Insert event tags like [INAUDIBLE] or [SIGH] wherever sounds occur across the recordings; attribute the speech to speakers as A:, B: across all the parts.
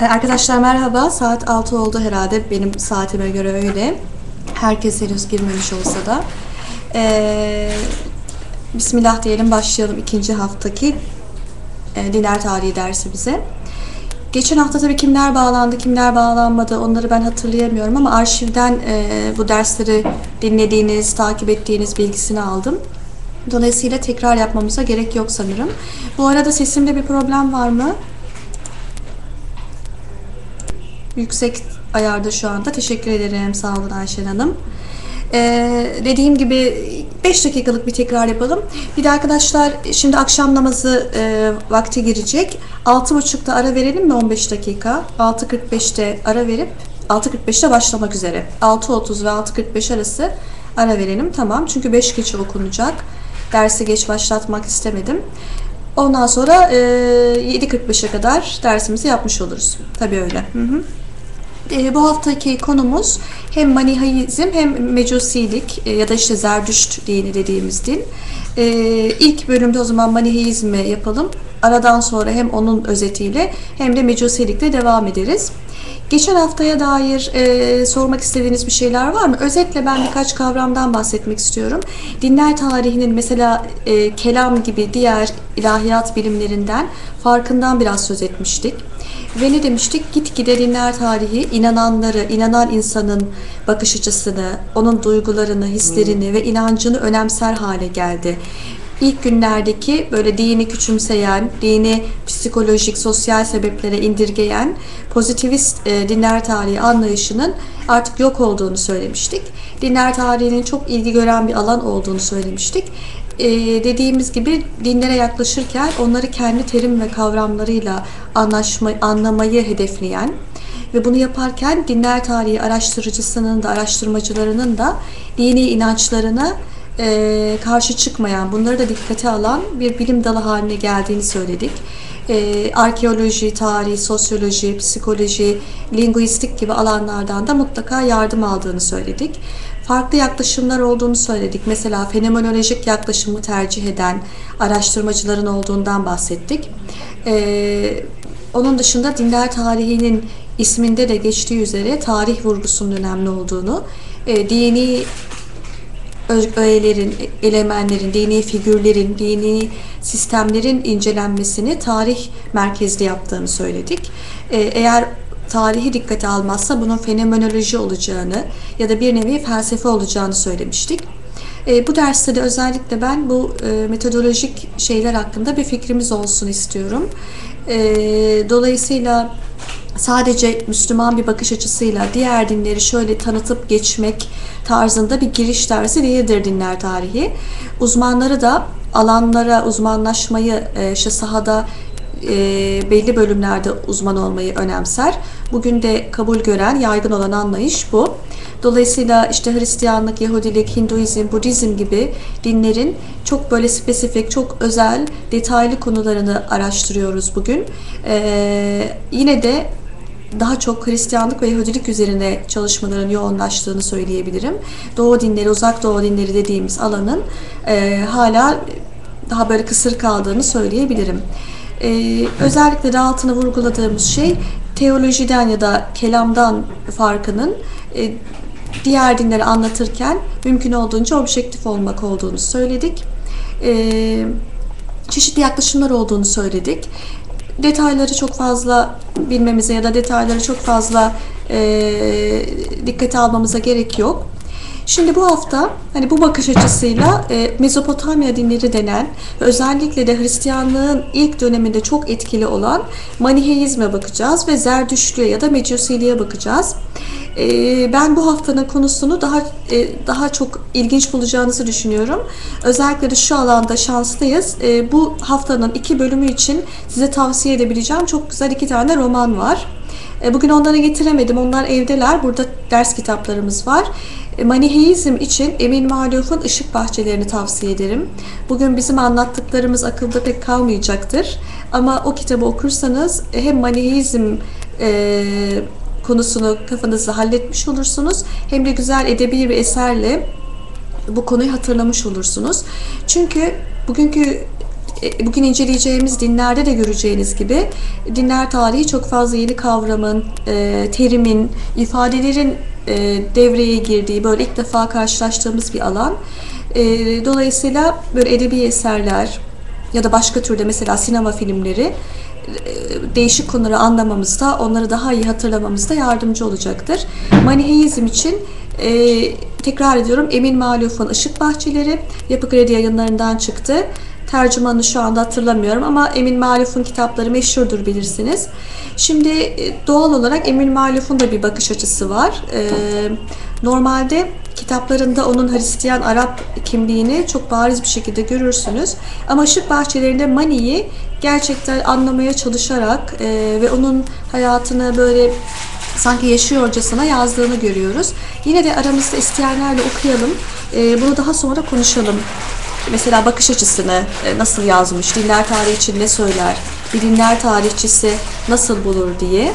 A: E, Arkadaşlar merhaba. Saat 6 oldu herhalde. Benim saatime göre öyle. Herkes henüz girmemiş olsa da. Ee, Bismillah diyelim başlayalım ikinci haftaki e, diner tarihi dersi bize. Geçen hafta tabii kimler bağlandı, kimler bağlanmadı onları ben hatırlayamıyorum ama arşivden e, bu dersleri dinlediğiniz, takip ettiğiniz bilgisini aldım. Dolayısıyla tekrar yapmamıza gerek yok sanırım. Bu arada sesimde bir problem var mı? Yüksek ayarda şu anda. Teşekkür ederim. Sağ olun Ayşen Hanım. Ee, dediğim gibi 5 dakikalık bir tekrar yapalım. Bir de arkadaşlar şimdi akşam namazı e, vakti girecek. 6.30'da ara verelim mi 15 dakika? 6.45'te ara verip 6.45'te başlamak üzere. 6.30 ve 6.45 arası ara verelim. Tamam. Çünkü 5 geçe okunacak. Dersi geç başlatmak istemedim. Ondan sonra e, 7.45'e kadar dersimizi yapmış oluruz. Tabii öyle. Hı hı. E, bu haftaki konumuz hem Manihaizm hem Mecusilik e, ya da işte Zerdüşt dini dediğimiz din. E, ilk bölümde o zaman Manihaizmi yapalım. Aradan sonra hem onun özetiyle hem de Mecusilikle devam ederiz. Geçen haftaya dair e, sormak istediğiniz bir şeyler var mı? Özetle ben birkaç kavramdan bahsetmek istiyorum. Dinler tarihinin mesela e, kelam gibi diğer ilahiyat bilimlerinden farkından biraz söz etmiştik. Ve ne demiştik? Gitgide dinler tarihi inananları, inanan insanın bakış açısını, onun duygularını, hislerini ve inancını önemser hale geldi. İlk günlerdeki böyle dini küçümseyen, dini psikolojik, sosyal sebeplere indirgeyen pozitivist e, dinler tarihi anlayışının artık yok olduğunu söylemiştik. Dinler tarihinin çok ilgi gören bir alan olduğunu söylemiştik. E, dediğimiz gibi dinlere yaklaşırken onları kendi terim ve kavramlarıyla anlaşma, anlamayı hedefleyen ve bunu yaparken dinler tarihi araştırıcısının da araştırmacılarının da dini inançlarına e, karşı çıkmayan, bunları da dikkate alan bir bilim dalı haline geldiğini söyledik. E, arkeoloji, tarih, sosyoloji, psikoloji, linguistik gibi alanlardan da mutlaka yardım aldığını söyledik. Farklı yaklaşımlar olduğunu söyledik. Mesela fenomenolojik yaklaşımı tercih eden araştırmacıların olduğundan bahsettik. E, onun dışında dinler tarihinin isminde de geçtiği üzere tarih vurgusunun önemli olduğunu, e, dini öğelerin, elementlerin, dini figürlerin, dini sistemlerin incelenmesini tarih merkezli yaptığını söyledik. Ee, eğer tarihi dikkate almazsa bunun fenomenoloji olacağını ya da bir nevi felsefe olacağını söylemiştik. E, bu derste de özellikle ben bu e, metodolojik şeyler hakkında bir fikrimiz olsun istiyorum. E, dolayısıyla sadece Müslüman bir bakış açısıyla diğer dinleri şöyle tanıtıp geçmek tarzında bir giriş dersi değildir dinler tarihi. Uzmanları da alanlara uzmanlaşmayı e, işte sahada e, belli bölümlerde uzman olmayı önemser. Bugün de kabul gören, yaygın olan anlayış bu. Dolayısıyla işte Hristiyanlık, Yahudilik, Hinduizm, Budizm gibi dinlerin çok böyle spesifik, çok özel, detaylı konularını araştırıyoruz bugün. Ee, yine de daha çok Hristiyanlık ve Yahudilik üzerine çalışmaların yoğunlaştığını söyleyebilirim. Doğu dinleri, uzak doğu dinleri dediğimiz alanın e, hala daha böyle kısır kaldığını söyleyebilirim. E, özellikle de altını vurguladığımız şey teolojiden ya da kelamdan farkının e, diğer dinleri anlatırken mümkün olduğunca objektif olmak olduğunu söyledik. E, çeşitli yaklaşımlar olduğunu söyledik detayları çok fazla bilmemize ya da detayları çok fazla e, dikkate almamıza gerek yok. Şimdi bu hafta hani bu bakış açısıyla e, Mezopotamya dinleri denen özellikle de Hristiyanlığın ilk döneminde çok etkili olan Maniheizme bakacağız ve Zerdüştlüğe ya da Mecusiliğe bakacağız. E, ben bu haftanın konusunu daha e, daha çok ilginç bulacağınızı düşünüyorum. Özellikle de şu alanda şanslıyız. E, bu haftanın iki bölümü için size tavsiye edebileceğim çok güzel iki tane roman var. E, bugün onları getiremedim. Onlar evdeler. Burada ders kitaplarımız var. Maniheizm için Emin Maluf'un Işık Bahçelerini tavsiye ederim. Bugün bizim anlattıklarımız akılda pek kalmayacaktır. Ama o kitabı okursanız hem Maniheizm e, konusunu kafanızda halletmiş olursunuz hem de güzel edebi bir eserle bu konuyu hatırlamış olursunuz. Çünkü bugünkü E, Bugün inceleyeceğimiz dinlerde de göreceğiniz gibi dinler tarihi çok fazla yeni kavramın, e, terimin, ifadelerin e, devreye girdiği böyle ilk defa karşılaştığımız bir alan. E, Dolayısıyla böyle edebi eserler ya da başka türde mesela sinema filmleri e, değişik konuları anlamamızda, onları daha iyi hatırlamamızda yardımcı olacaktır. Maniheizm için e, tekrar ediyorum Emin Maluf'un Işık Bahçeleri Yapı Kredi yayınlarından çıktı. Tercümanını şu anda hatırlamıyorum ama Emin Maluf'un kitapları meşhurdur bilirsiniz. Şimdi e, doğal olarak Emin Maluf'un da bir bakış açısı var. E, normalde kitaplarında onun Hristiyan Arap kimliğini çok bariz bir şekilde görürsünüz. Ama Işık Bahçelerinde Mani'yi gerçekten anlamaya çalışarak e, ve onun hayatını böyle sanki yaşıyorcasına yazdığını görüyoruz. Yine de aramızda isteyenlerle okuyalım. E, bunu daha sonra konuşalım. Mesela bakış açısını e, nasıl yazmış, dinler tarihi için ne söyler, bir dinler tarihçisi nasıl bulur diye.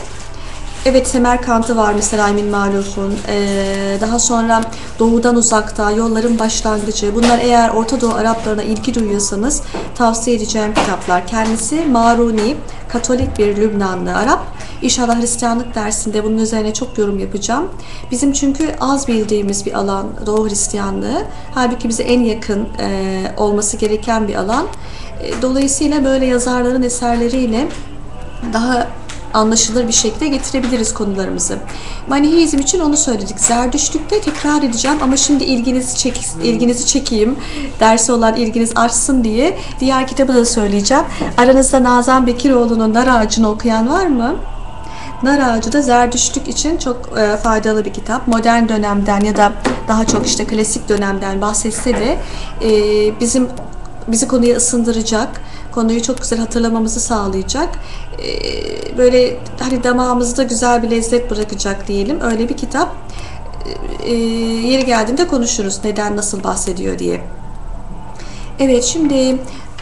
A: Evet Semerkant'ı var mesela Emin Maluf'un. Ee, daha sonra Doğudan Uzakta, Yolların Başlangıcı. Bunlar eğer Orta Doğu Araplarına ilgi duyuyorsanız tavsiye edeceğim kitaplar. Kendisi Maruni, Katolik bir Lübnanlı Arap. İnşallah Hristiyanlık dersinde bunun üzerine çok yorum yapacağım. Bizim çünkü az bildiğimiz bir alan Doğu Hristiyanlığı. Halbuki bize en yakın e, olması gereken bir alan. E, dolayısıyla böyle yazarların eserleriyle daha anlaşılır bir şekilde getirebiliriz konularımızı. Maniheizm için onu söyledik. Zerdüştlükte tekrar edeceğim ama şimdi ilginizi çek ilginizi çekeyim. Dersi olan ilginiz artsın diye diğer kitabı da söyleyeceğim. Aranızda Nazan Bekiroğlu'nun Nar Ağacı'nı okuyan var mı? Nar Ağacı da Zerdüştlük için çok e, faydalı bir kitap. Modern dönemden ya da daha çok işte klasik dönemden bahsetse de e, bizim bizi konuya ısındıracak, konuyu çok güzel hatırlamamızı sağlayacak. E, böyle hani damağımızda güzel bir lezzet bırakacak diyelim. Öyle bir kitap. E, yeri geldiğinde konuşuruz neden nasıl bahsediyor diye. Evet şimdi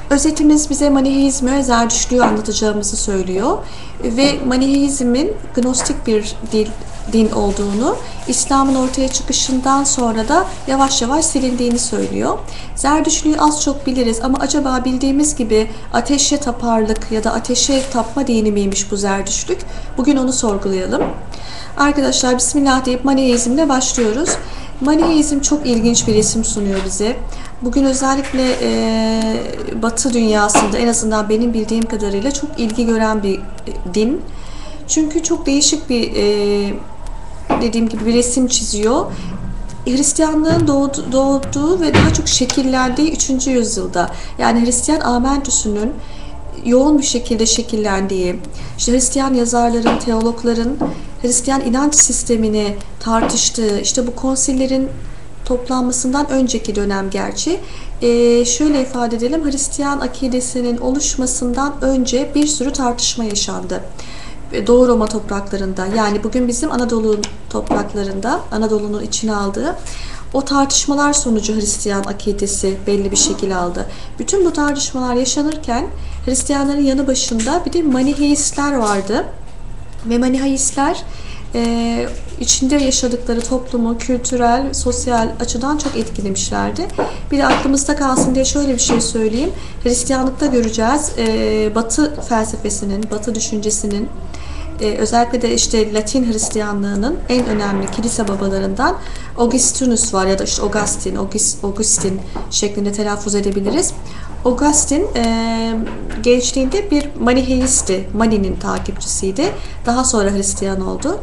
A: özetimiz bize Maniheizmi ve Zerdüştlüğü anlatacağımızı söylüyor. Ve Maniheizmin gnostik bir dil, din olduğunu, İslam'ın ortaya çıkışından sonra da yavaş yavaş silindiğini söylüyor. Zerdüştlüğü az çok biliriz ama acaba bildiğimiz gibi ateşe taparlık ya da ateşe tapma dini miymiş bu Zerdüştlük? Bugün onu sorgulayalım. Arkadaşlar Bismillah deyip Maniheizmle başlıyoruz. Maniheizm çok ilginç bir resim sunuyor bize. Bugün özellikle e, Batı dünyasında en azından benim bildiğim kadarıyla çok ilgi gören bir din. Çünkü çok değişik bir e, dediğim gibi bir resim çiziyor. Hristiyanlığın doğdu, doğduğu ve daha çok şekillendiği 3. yüzyılda yani Hristiyan Amentüs'ünün yoğun bir şekilde şekillendiği, işte Hristiyan yazarların, teologların Hristiyan inanç sistemini tartıştığı, işte bu konsillerin toplanmasından önceki dönem gerçi. Ee, şöyle ifade edelim, Hristiyan akidesinin oluşmasından önce bir sürü tartışma yaşandı. Doğu Roma topraklarında yani bugün bizim Anadolu topraklarında Anadolu'nun içine aldığı o tartışmalar sonucu Hristiyan akidesi belli bir şekil aldı. Bütün bu tartışmalar yaşanırken Hristiyanların yanı başında bir de Maniheistler vardı. Ve Maniheistler e, içinde yaşadıkları toplumu kültürel, sosyal açıdan çok etkilemişlerdi. Bir de aklımızda kalsın diye şöyle bir şey söyleyeyim. Hristiyanlıkta göreceğiz e, Batı felsefesinin, Batı düşüncesinin e, özellikle de işte Latin Hristiyanlığının en önemli kilise babalarından Augustinus var ya da işte Augustin, August, Augustin şeklinde telaffuz edebiliriz. Augustin e, gençliğinde bir Maniheisti, Mani'nin takipçisiydi. Daha sonra Hristiyan oldu.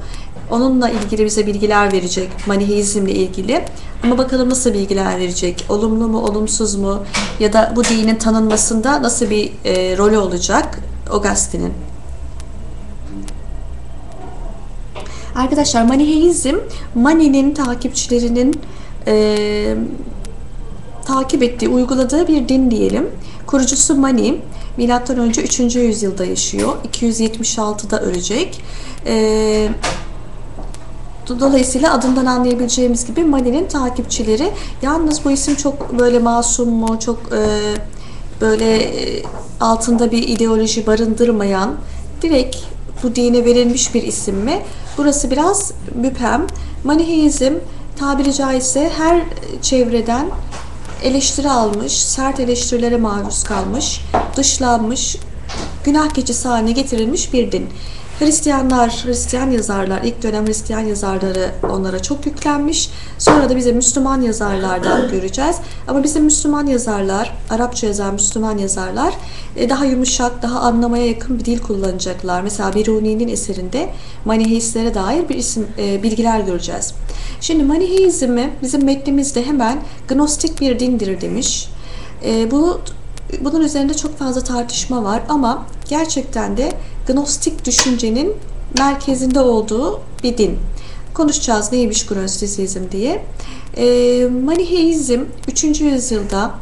A: Onunla ilgili bize bilgiler verecek, Maniheizmle ilgili. Ama bakalım nasıl bilgiler verecek? Olumlu mu, olumsuz mu? Ya da bu dinin tanınmasında nasıl bir e, rolü olacak Augustin'in? Arkadaşlar Maniheizm, Mani'nin takipçilerinin e, takip ettiği, uyguladığı bir din diyelim. Kurucusu Mani, milattan önce 3. yüzyılda yaşıyor. 276'da ölecek. E, Dolayısıyla adından anlayabileceğimiz gibi Mani'nin takipçileri. Yalnız bu isim çok böyle masum mu, çok e, böyle e, altında bir ideoloji barındırmayan, direkt bu dine verilmiş bir isim mi? Burası biraz müphem. Maniheizm tabiri caizse her çevreden eleştiri almış, sert eleştirilere maruz kalmış, dışlanmış, günah keçisi haline getirilmiş bir din. Hristiyanlar, Hristiyan yazarlar, ilk dönem Hristiyan yazarları onlara çok yüklenmiş. Sonra da bize Müslüman yazarlardan [CLEARS THROAT] göreceğiz. Ama bizim Müslüman yazarlar, Arapça yazan Müslüman yazarlar e, daha yumuşak, daha anlamaya yakın bir dil kullanacaklar. Mesela Biruni'nin eserinde Maniheistlere dair bir isim e, bilgiler göreceğiz. Şimdi Maniheizmi bizim metnimizde hemen gnostik bir dindir demiş. E, bu bunun üzerinde çok fazla tartışma var ama gerçekten de gnostik düşüncenin merkezinde olduğu bir din. Konuşacağız neymiş gnostisizm diye. E, Maniheizm 3. yüzyılda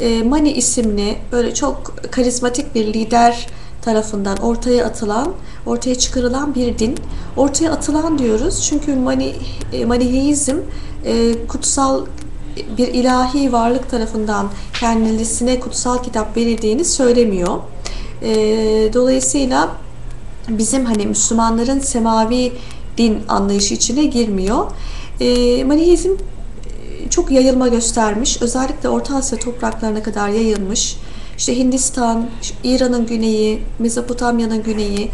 A: e, Mani isimli böyle çok karizmatik bir lider tarafından ortaya atılan, ortaya çıkarılan bir din. Ortaya atılan diyoruz çünkü Mani, e, Maniheizm e, kutsal bir ilahi varlık tarafından kendisine kutsal kitap verildiğini söylemiyor. E, dolayısıyla bizim hani Müslümanların semavi din anlayışı içine girmiyor. E, Maniheizm çok yayılma göstermiş. Özellikle Orta Asya topraklarına kadar yayılmış. İşte Hindistan, İran'ın güneyi, Mezopotamya'nın güneyi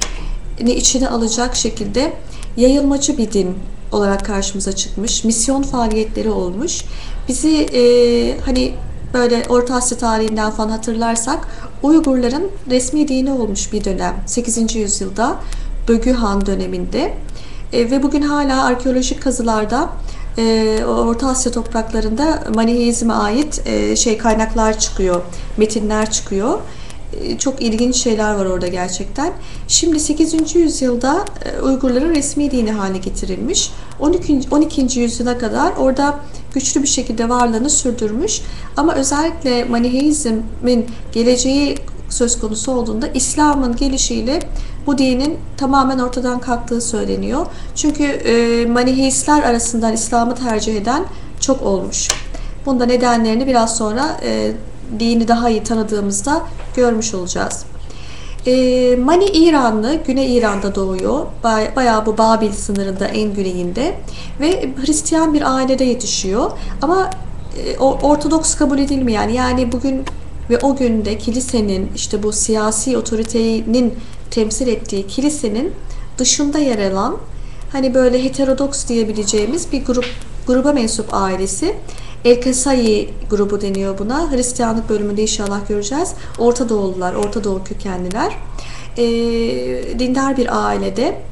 A: ne içine alacak şekilde yayılmacı bir din olarak karşımıza çıkmış. Misyon faaliyetleri olmuş. Bizi e, hani böyle Orta Asya tarihinden falan hatırlarsak Uygurların resmi dini olmuş bir dönem. 8. yüzyılda Bögü Han döneminde. E, ve bugün hala arkeolojik kazılarda e, Orta Asya topraklarında Maniheizm'e ait e, şey kaynaklar çıkıyor, metinler çıkıyor. E, çok ilginç şeyler var orada gerçekten. Şimdi 8. yüzyılda e, Uygurların resmi dini haline getirilmiş. 12. 12. yüzyıla kadar orada güçlü bir şekilde varlığını sürdürmüş. Ama özellikle Maniheizm'in geleceği söz konusu olduğunda İslam'ın gelişiyle bu dinin tamamen ortadan kalktığı söyleniyor. Çünkü e, Maniheistler arasından İslam'ı tercih eden çok olmuş. Bunda nedenlerini biraz sonra e, dini daha iyi tanıdığımızda görmüş olacağız. E, Mani İranlı, Güney İran'da doğuyor. Bayağı bu Babil sınırında en güneyinde ve Hristiyan bir ailede yetişiyor. Ama e, Ortodoks kabul edilmeyen yani bugün ve o günde kilisenin işte bu siyasi otoritenin temsil ettiği kilisenin dışında yer alan hani böyle heterodoks diyebileceğimiz bir grup gruba mensup ailesi. El Kasai grubu deniyor buna. Hristiyanlık bölümünde inşallah göreceğiz. Orta Doğulular, Orta Doğu kökenliler. E, dindar bir ailede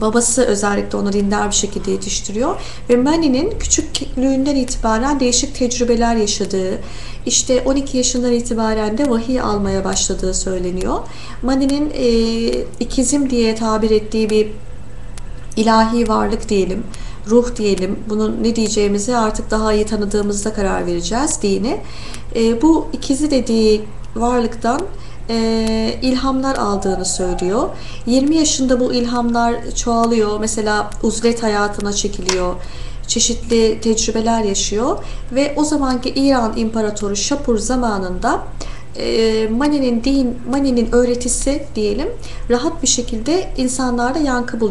A: babası özellikle onu dindar bir şekilde yetiştiriyor ve Mani'nin küçüklüğünden itibaren değişik tecrübeler yaşadığı, işte 12 yaşından itibaren de vahiy almaya başladığı söyleniyor. Mani'nin e, ikizim diye tabir ettiği bir ilahi varlık diyelim, ruh diyelim, bunun ne diyeceğimizi artık daha iyi tanıdığımızda karar vereceğiz dini. E, bu ikizi dediği varlıktan e, ilhamlar aldığını söylüyor. 20 yaşında bu ilhamlar çoğalıyor. Mesela uzlet hayatına çekiliyor. Çeşitli tecrübeler yaşıyor ve o zamanki İran İmparatoru Şapur zamanında e, Mani'nin din, Mani'nin öğretisi diyelim rahat bir şekilde insanlarda yankı buluyor.